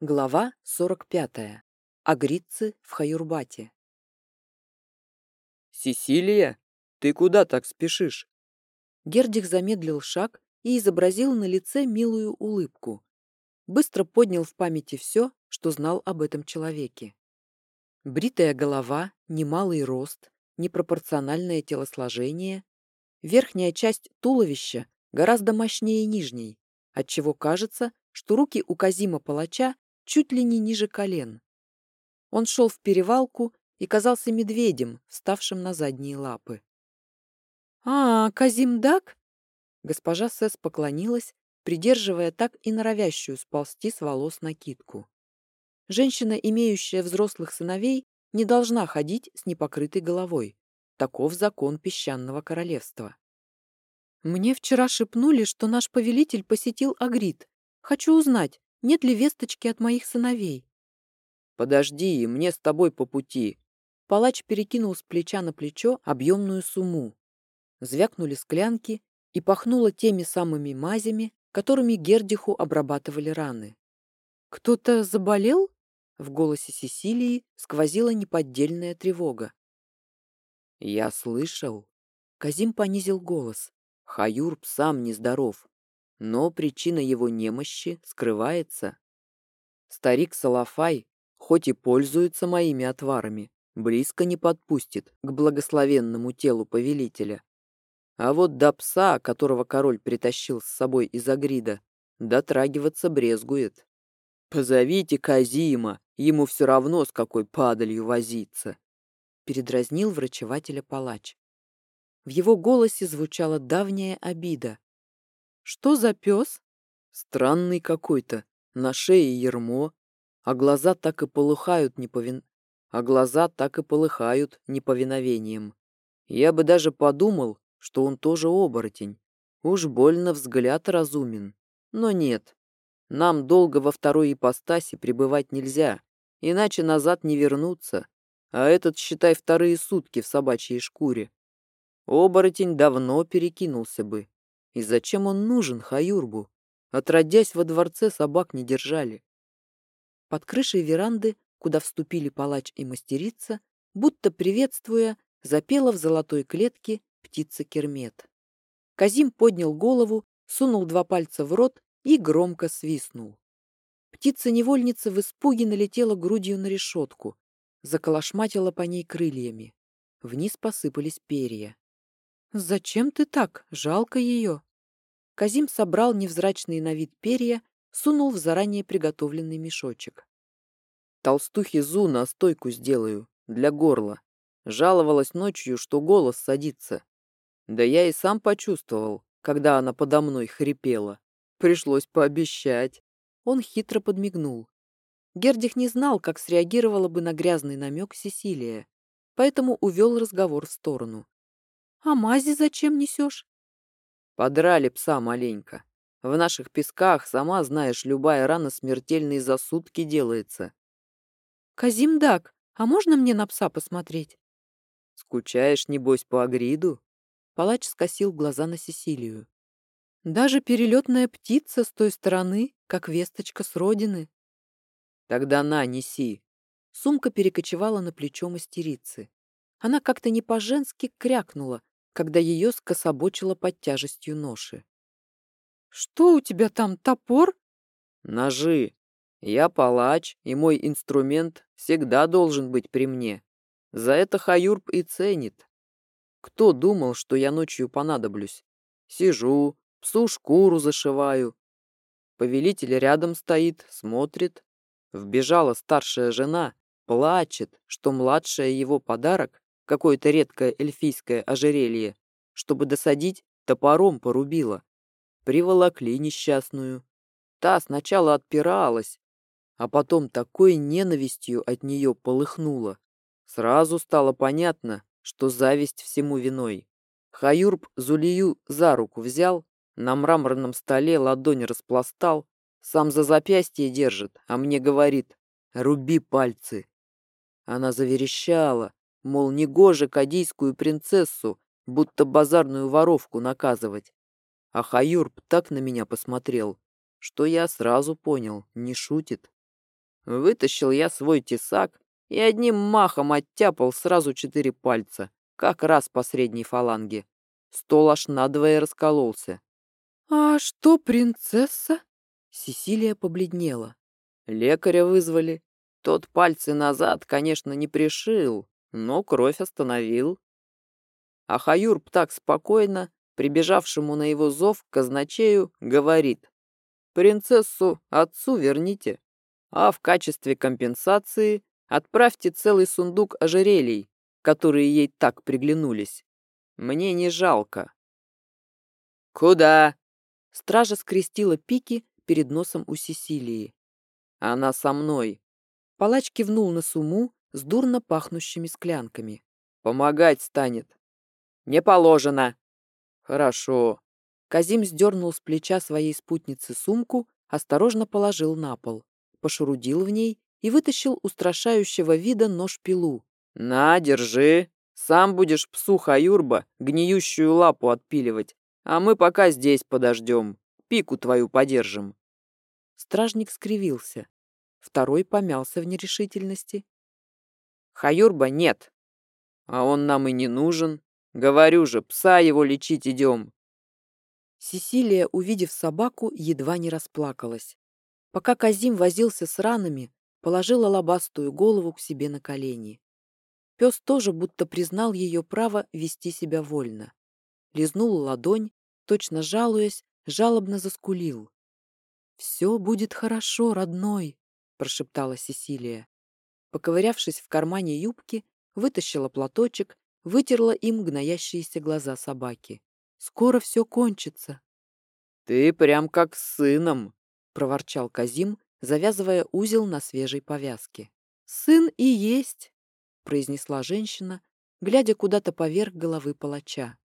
Глава 45. Агрицы в Хаюрбате. «Сесилия, ты куда так спешишь?» Гердих замедлил шаг и изобразил на лице милую улыбку. Быстро поднял в памяти все, что знал об этом человеке. Бритая голова, немалый рост, непропорциональное телосложение, верхняя часть туловища гораздо мощнее нижней, отчего кажется, что руки у Казима-палача чуть ли не ниже колен. Он шел в перевалку и казался медведем, вставшим на задние лапы. «А, Казимдак?» Госпожа Сэс поклонилась, придерживая так и норовящую сползти с волос накидку. Женщина, имеющая взрослых сыновей, не должна ходить с непокрытой головой. Таков закон песчаного королевства. Мне вчера шепнули, что наш повелитель посетил Агрид. Хочу узнать, нет ли весточки от моих сыновей. Подожди, мне с тобой по пути. Палач перекинул с плеча на плечо объемную сумму. Звякнули склянки и пахнуло теми самыми мазями, которыми Гердиху обрабатывали раны. «Кто-то заболел?» В голосе Сесилии сквозила неподдельная тревога. «Я слышал». Казим понизил голос. «Хаюрб сам нездоров но причина его немощи скрывается. Старик Салафай, хоть и пользуется моими отварами, близко не подпустит к благословенному телу повелителя. А вот до пса, которого король притащил с собой из Агрида, дотрагиваться брезгует. «Позовите Казима, ему все равно с какой падалью возиться», передразнил врачевателя палач. В его голосе звучала давняя обида, что за пес? Странный какой-то, на шее ермо, а глаза так и полыхают неповин... а глаза так и полыхают неповиновением. Я бы даже подумал, что он тоже оборотень. Уж больно взгляд разумен. Но нет. Нам долго во второй ипостаси пребывать нельзя, иначе назад не вернуться. А этот, считай, вторые сутки в собачьей шкуре. Оборотень давно перекинулся бы. И зачем он нужен Хаюрбу? Отродясь во дворце, собак не держали. Под крышей веранды, куда вступили палач и мастерица, будто приветствуя, запела в золотой клетке птица Кермет. Казим поднял голову, сунул два пальца в рот и громко свистнул. Птица-невольница в испуге налетела грудью на решетку, заколошматила по ней крыльями. Вниз посыпались перья. «Зачем ты так? Жалко ее». Казим собрал невзрачные на вид перья, сунул в заранее приготовленный мешочек. «Толстухе Зу настойку сделаю, для горла. Жаловалась ночью, что голос садится. Да я и сам почувствовал, когда она подо мной хрипела. Пришлось пообещать». Он хитро подмигнул. Гердих не знал, как среагировала бы на грязный намек Сесилия, поэтому увел разговор в сторону. А мази зачем несешь? Подрали пса маленько. В наших песках, сама знаешь, любая рана смертельной за сутки делается. Казимдак, а можно мне на пса посмотреть? Скучаешь, небось, по Агриду? Палач скосил глаза на Сесилию. Даже перелетная птица с той стороны, как весточка с родины. Тогда на, неси. Сумка перекочевала на плечо мастерицы. Она как-то не по-женски крякнула, когда ее скособочило под тяжестью ноши. «Что у тебя там, топор?» «Ножи. Я палач, и мой инструмент всегда должен быть при мне. За это Хаюрб и ценит. Кто думал, что я ночью понадоблюсь? Сижу, псу шкуру зашиваю. Повелитель рядом стоит, смотрит. Вбежала старшая жена, плачет, что младшая его подарок какое-то редкое эльфийское ожерелье, чтобы досадить, топором порубила. Приволокли несчастную. Та сначала отпиралась, а потом такой ненавистью от нее полыхнула. Сразу стало понятно, что зависть всему виной. Хаюрб Зулию за руку взял, на мраморном столе ладонь распластал, сам за запястье держит, а мне говорит «руби пальцы». Она заверещала, Мол, негоже кадийскую принцессу, будто базарную воровку наказывать. А Хаюрб так на меня посмотрел, что я сразу понял, не шутит. Вытащил я свой тесак и одним махом оттяпал сразу четыре пальца, как раз по средней фаланге. Стол аж надвое раскололся. «А что, принцесса?» Сесилия побледнела. Лекаря вызвали. Тот пальцы назад, конечно, не пришил, но кровь остановил. А Хаюрб так спокойно, прибежавшему на его зов казначею, говорит. «Принцессу отцу верните, а в качестве компенсации отправьте целый сундук ожерелий, которые ей так приглянулись. Мне не жалко». «Куда?» Стража скрестила пики перед носом у Сесилии. «Она со мной». Палач кивнул на суму с дурно пахнущими склянками. «Помогать станет». «Не положено». «Хорошо». Казим сдернул с плеча своей спутницы сумку, осторожно положил на пол, пошурудил в ней и вытащил устрашающего вида нож-пилу. «На, держи. Сам будешь псу Хаюрба гниющую лапу отпиливать, а мы пока здесь подождем, пику твою подержим». Стражник скривился. Второй помялся в нерешительности. «Хаюрба нет. А он нам и не нужен. Говорю же, пса его лечить идем». Сесилия, увидев собаку, едва не расплакалась. Пока Казим возился с ранами, положила лобастую голову к себе на колени. Пес тоже будто признал ее право вести себя вольно. Лизнул ладонь, точно жалуясь, жалобно заскулил. «Все будет хорошо, родной», — прошептала Сесилия. Поковырявшись в кармане юбки, вытащила платочек, вытерла им гноящиеся глаза собаки. «Скоро все кончится». «Ты прям как с сыном», — проворчал Казим, завязывая узел на свежей повязке. «Сын и есть», — произнесла женщина, глядя куда-то поверх головы палача.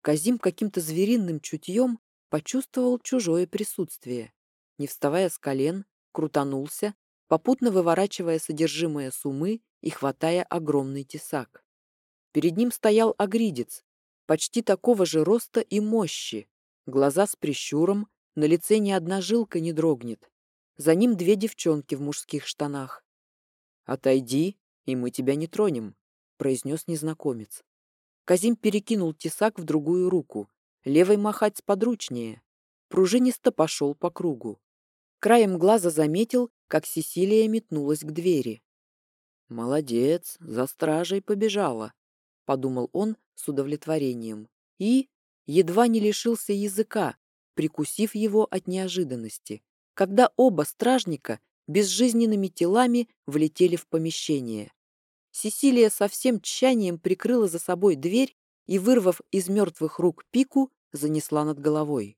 Казим каким-то звериным чутьем почувствовал чужое присутствие. Не вставая с колен, крутанулся, попутно выворачивая содержимое сумы и хватая огромный тесак. Перед ним стоял агридец, почти такого же роста и мощи, глаза с прищуром, на лице ни одна жилка не дрогнет. За ним две девчонки в мужских штанах. «Отойди, и мы тебя не тронем», — произнес незнакомец. Казим перекинул тесак в другую руку, левой махать сподручнее. Пружинисто пошел по кругу. Краем глаза заметил, как Сесилия метнулась к двери. «Молодец, за стражей побежала», — подумал он с удовлетворением. И едва не лишился языка, прикусив его от неожиданности, когда оба стражника безжизненными телами влетели в помещение. Сесилия со всем тщанием прикрыла за собой дверь и, вырвав из мертвых рук пику, занесла над головой.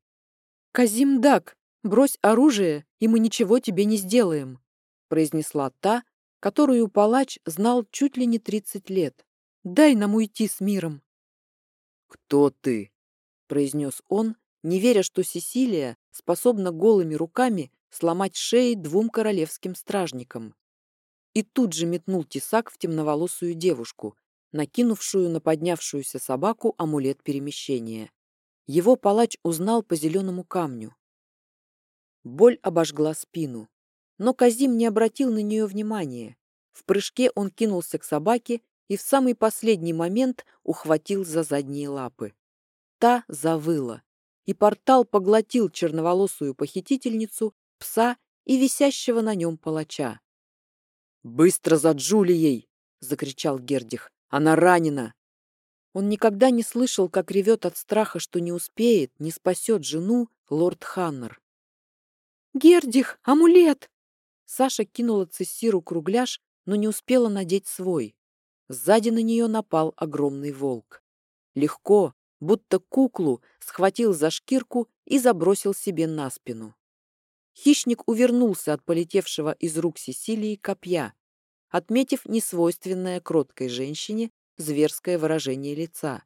«Казим Дак, брось оружие, и мы ничего тебе не сделаем», произнесла та, которую палач знал чуть ли не тридцать лет. «Дай нам уйти с миром». «Кто ты?» произнес он, не веря, что Сесилия способна голыми руками сломать шеи двум королевским стражникам и тут же метнул тесак в темноволосую девушку, накинувшую на поднявшуюся собаку амулет перемещения. Его палач узнал по зеленому камню. Боль обожгла спину, но Казим не обратил на нее внимания. В прыжке он кинулся к собаке и в самый последний момент ухватил за задние лапы. Та завыла, и портал поглотил черноволосую похитительницу, пса и висящего на нем палача. «Быстро за Джулией!» — закричал Гердих. «Она ранена!» Он никогда не слышал, как ревет от страха, что не успеет, не спасет жену лорд Ханнер. «Гердих, амулет!» Саша кинула Цессиру кругляш, но не успела надеть свой. Сзади на нее напал огромный волк. Легко, будто куклу, схватил за шкирку и забросил себе на спину. Хищник увернулся от полетевшего из рук Сесилии копья, отметив несвойственное кроткой женщине зверское выражение лица,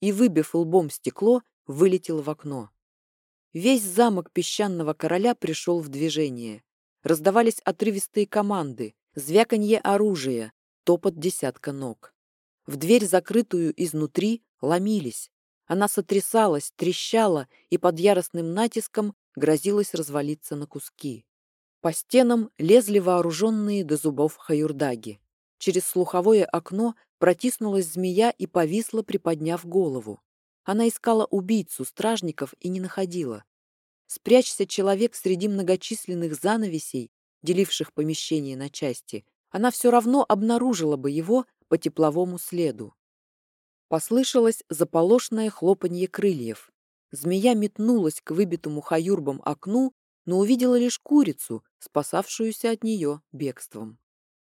и, выбив лбом стекло, вылетел в окно. Весь замок песчаного короля пришел в движение. Раздавались отрывистые команды, звяканье оружия, топот десятка ног. В дверь, закрытую изнутри, ломились. Она сотрясалась, трещала и под яростным натиском грозилась развалиться на куски. По стенам лезли вооруженные до зубов хаюрдаги. Через слуховое окно протиснулась змея и повисла, приподняв голову. Она искала убийцу, стражников и не находила. Спрячься человек среди многочисленных занавесей, деливших помещение на части, она все равно обнаружила бы его по тепловому следу. Послышалось заполошное хлопанье крыльев. Змея метнулась к выбитому хаюрбом окну, но увидела лишь курицу, спасавшуюся от нее бегством.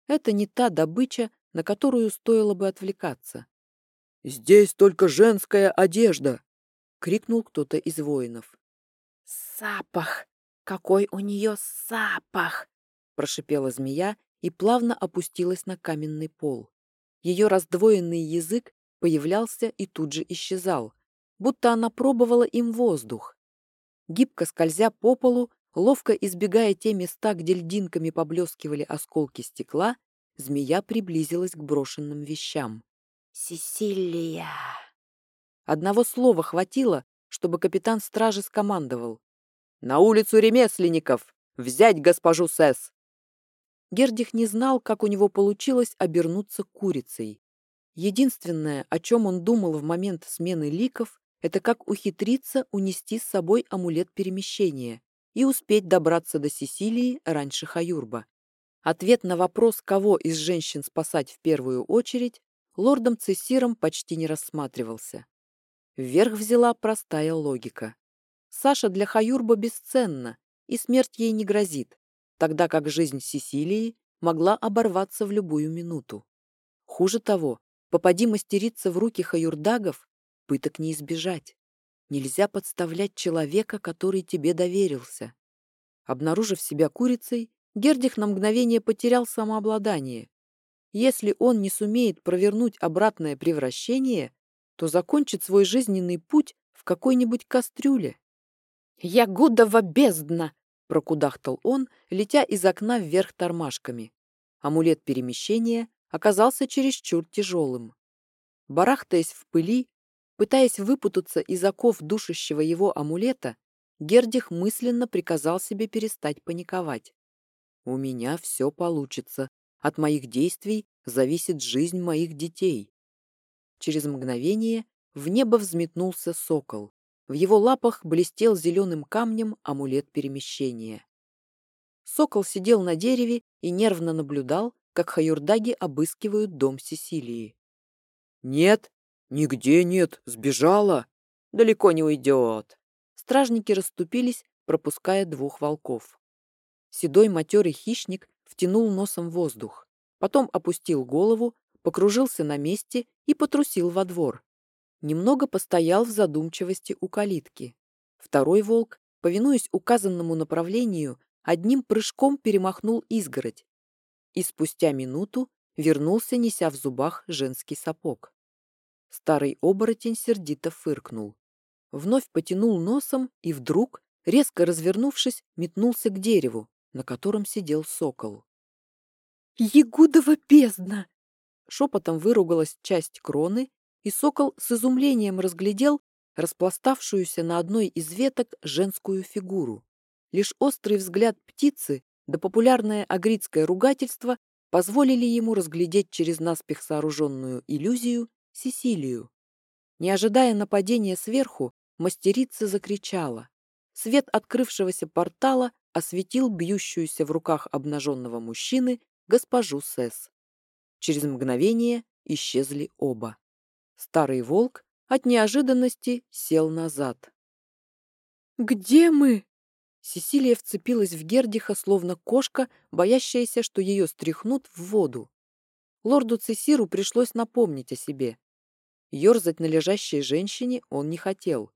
Это не та добыча, на которую стоило бы отвлекаться. «Здесь только женская одежда!» — крикнул кто-то из воинов. «Запах! Какой у нее запах!» — прошипела змея и плавно опустилась на каменный пол. Ее раздвоенный язык появлялся и тут же исчезал, будто она пробовала им воздух. Гибко скользя по полу, ловко избегая те места, где льдинками поблескивали осколки стекла, змея приблизилась к брошенным вещам. «Сесилия!» Одного слова хватило, чтобы капитан стражи скомандовал. «На улицу ремесленников! Взять госпожу Сесс!» Гердих не знал, как у него получилось обернуться курицей. Единственное, о чем он думал в момент смены ликов, это как ухитриться унести с собой амулет перемещения и успеть добраться до Сесилии раньше Хаюрба. Ответ на вопрос, кого из женщин спасать в первую очередь, лордом Цессиром почти не рассматривался. Вверх взяла простая логика. Саша для Хаюрба бесценна, и смерть ей не грозит, тогда как жизнь Сесилии могла оборваться в любую минуту. Хуже того, попади мастерица в руки хаюрдагов, пыток не избежать. Нельзя подставлять человека, который тебе доверился. Обнаружив себя курицей, Гердих на мгновение потерял самообладание. Если он не сумеет провернуть обратное превращение, то закончит свой жизненный путь в какой-нибудь кастрюле. «Ягудова бездна!» прокудахтал он, летя из окна вверх тормашками. Амулет перемещения оказался чересчур тяжелым. Барахтаясь в пыли, пытаясь выпутаться из оков душащего его амулета, Гердих мысленно приказал себе перестать паниковать. «У меня все получится. От моих действий зависит жизнь моих детей». Через мгновение в небо взметнулся сокол. В его лапах блестел зеленым камнем амулет перемещения. Сокол сидел на дереве и нервно наблюдал, как хаюрдаги обыскивают дом Сесилии. «Нет, нигде нет, сбежала. Далеко не уйдет». Стражники расступились, пропуская двух волков. Седой матерый хищник втянул носом воздух, потом опустил голову, покружился на месте и потрусил во двор немного постоял в задумчивости у калитки. Второй волк, повинуясь указанному направлению, одним прыжком перемахнул изгородь и спустя минуту вернулся, неся в зубах женский сапог. Старый оборотень сердито фыркнул. Вновь потянул носом и вдруг, резко развернувшись, метнулся к дереву, на котором сидел сокол. «Ягудова бездна!» Шепотом выругалась часть кроны и сокол с изумлением разглядел распластавшуюся на одной из веток женскую фигуру. Лишь острый взгляд птицы да популярное агритское ругательство позволили ему разглядеть через наспех сооруженную иллюзию Сесилию. Не ожидая нападения сверху, мастерица закричала. Свет открывшегося портала осветил бьющуюся в руках обнаженного мужчины госпожу Сесс. Через мгновение исчезли оба. Старый волк от неожиданности сел назад. «Где мы?» Сесилия вцепилась в Гердиха, словно кошка, боящаяся, что ее стряхнут в воду. Лорду Цесиру пришлось напомнить о себе. Ёрзать на лежащей женщине он не хотел.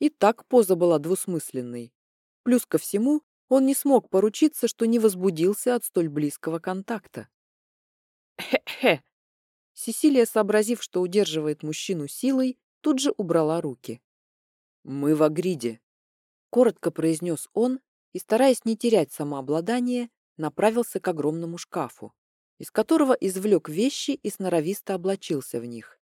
И так поза была двусмысленной. Плюс ко всему, он не смог поручиться, что не возбудился от столь близкого контакта. «Хе-хе!» Сесилия, сообразив, что удерживает мужчину силой, тут же убрала руки. «Мы в Агриде», — коротко произнес он и, стараясь не терять самообладание, направился к огромному шкафу, из которого извлек вещи и сноровисто облачился в них.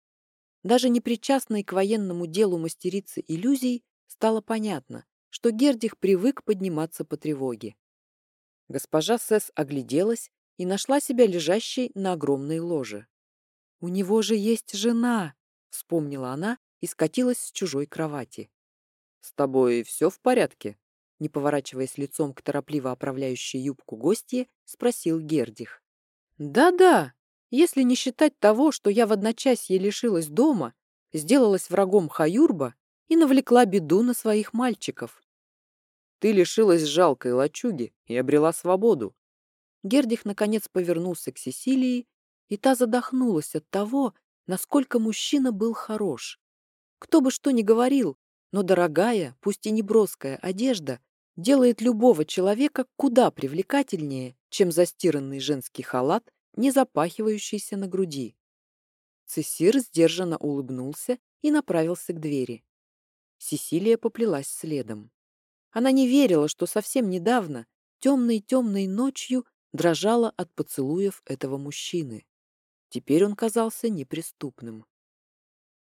Даже непричастной к военному делу мастерицы иллюзий стало понятно, что Гердих привык подниматься по тревоге. Госпожа Сесс огляделась и нашла себя лежащей на огромной ложе. «У него же есть жена!» — вспомнила она и скатилась с чужой кровати. «С тобой все в порядке?» Не поворачиваясь лицом к торопливо оправляющей юбку гостье, спросил Гердих. «Да-да, если не считать того, что я в одночасье лишилась дома, сделалась врагом Хаюрба и навлекла беду на своих мальчиков. Ты лишилась жалкой лачуги и обрела свободу. Гердих наконец повернулся к Сесилии, и та задохнулась от того, насколько мужчина был хорош. Кто бы что ни говорил, но дорогая, пусть и неброская одежда делает любого человека куда привлекательнее, чем застиранный женский халат, не запахивающийся на груди. Цесир сдержанно улыбнулся и направился к двери. Сесилия поплелась следом. Она не верила, что совсем недавно, темной-темной ночью, дрожала от поцелуев этого мужчины. Теперь он казался неприступным.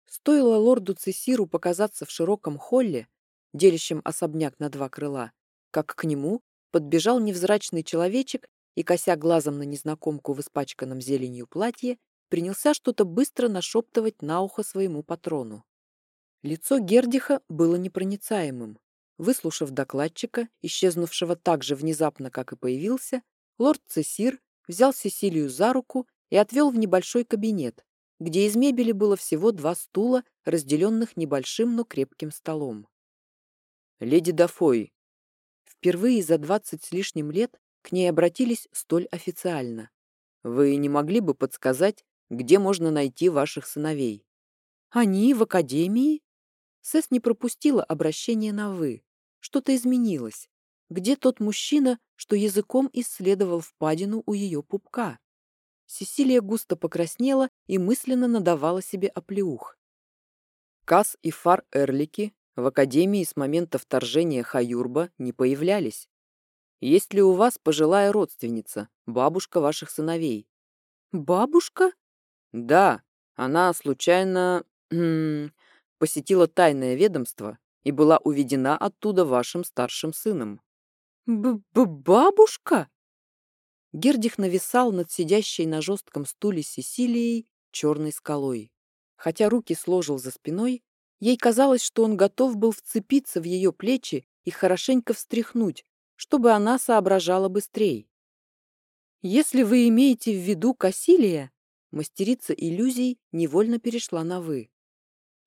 Стоило лорду Цесиру показаться в широком холле, делящем особняк на два крыла, как к нему подбежал невзрачный человечек и, кося глазом на незнакомку в испачканном зеленью платье, принялся что-то быстро нашептывать на ухо своему патрону. Лицо Гердиха было непроницаемым. Выслушав докладчика, исчезнувшего так же внезапно, как и появился, лорд Цесир взял Сесилию за руку и отвел в небольшой кабинет, где из мебели было всего два стула, разделенных небольшим, но крепким столом. «Леди Дафой, Впервые за двадцать с лишним лет к ней обратились столь официально. «Вы не могли бы подсказать, где можно найти ваших сыновей?» «Они в академии?» Сэс не пропустила обращение на «вы». Что-то изменилось. Где тот мужчина, что языком исследовал впадину у ее пупка? Сесилия густо покраснела и мысленно надавала себе оплеух. Кас и Фар Эрлики в Академии с момента вторжения Хаюрба не появлялись. Есть ли у вас пожилая родственница, бабушка ваших сыновей? Бабушка? Да, она случайно посетила тайное ведомство и была уведена оттуда вашим старшим сыном. Б -б «Бабушка?» Гердих нависал над сидящей на жестком стуле Сесилией черной скалой. Хотя руки сложил за спиной, Ей казалось, что он готов был вцепиться в ее плечи и хорошенько встряхнуть, чтобы она соображала быстрее. «Если вы имеете в виду Кассилия», мастерица иллюзий невольно перешла на «вы»,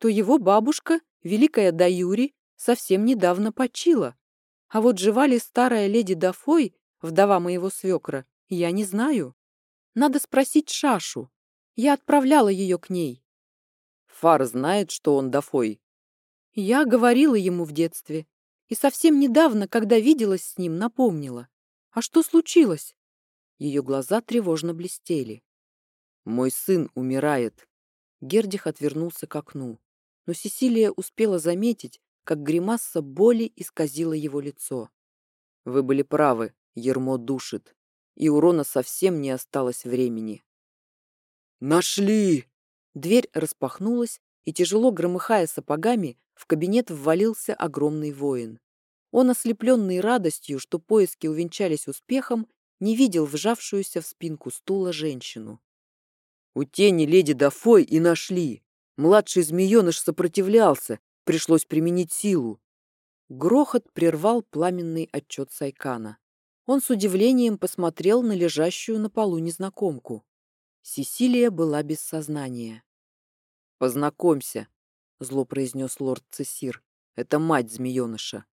то его бабушка, великая Даюри, совсем недавно почила. А вот жива ли старая леди Дафой, вдова моего свекра, я не знаю. Надо спросить Шашу. Я отправляла ее к ней. Фар знает, что он Дафой. Я говорила ему в детстве. И совсем недавно, когда виделась с ним, напомнила. А что случилось? Ее глаза тревожно блестели. Мой сын умирает. Гердих отвернулся к окну. Но Сесилия успела заметить, как гримаса боли исказила его лицо. Вы были правы, ермо душит. И урона совсем не осталось времени. «Нашли!» Дверь распахнулась, и, тяжело громыхая сапогами, в кабинет ввалился огромный воин. Он, ослепленный радостью, что поиски увенчались успехом, не видел вжавшуюся в спинку стула женщину. «У тени леди Дафой и нашли. Младший змееныш сопротивлялся, пришлось применить силу». Грохот прервал пламенный отчет Сайкана. Он с удивлением посмотрел на лежащую на полу незнакомку. Сесилия была без сознания. «Познакомься», — зло произнес лорд Цесир. «Это мать змееныша».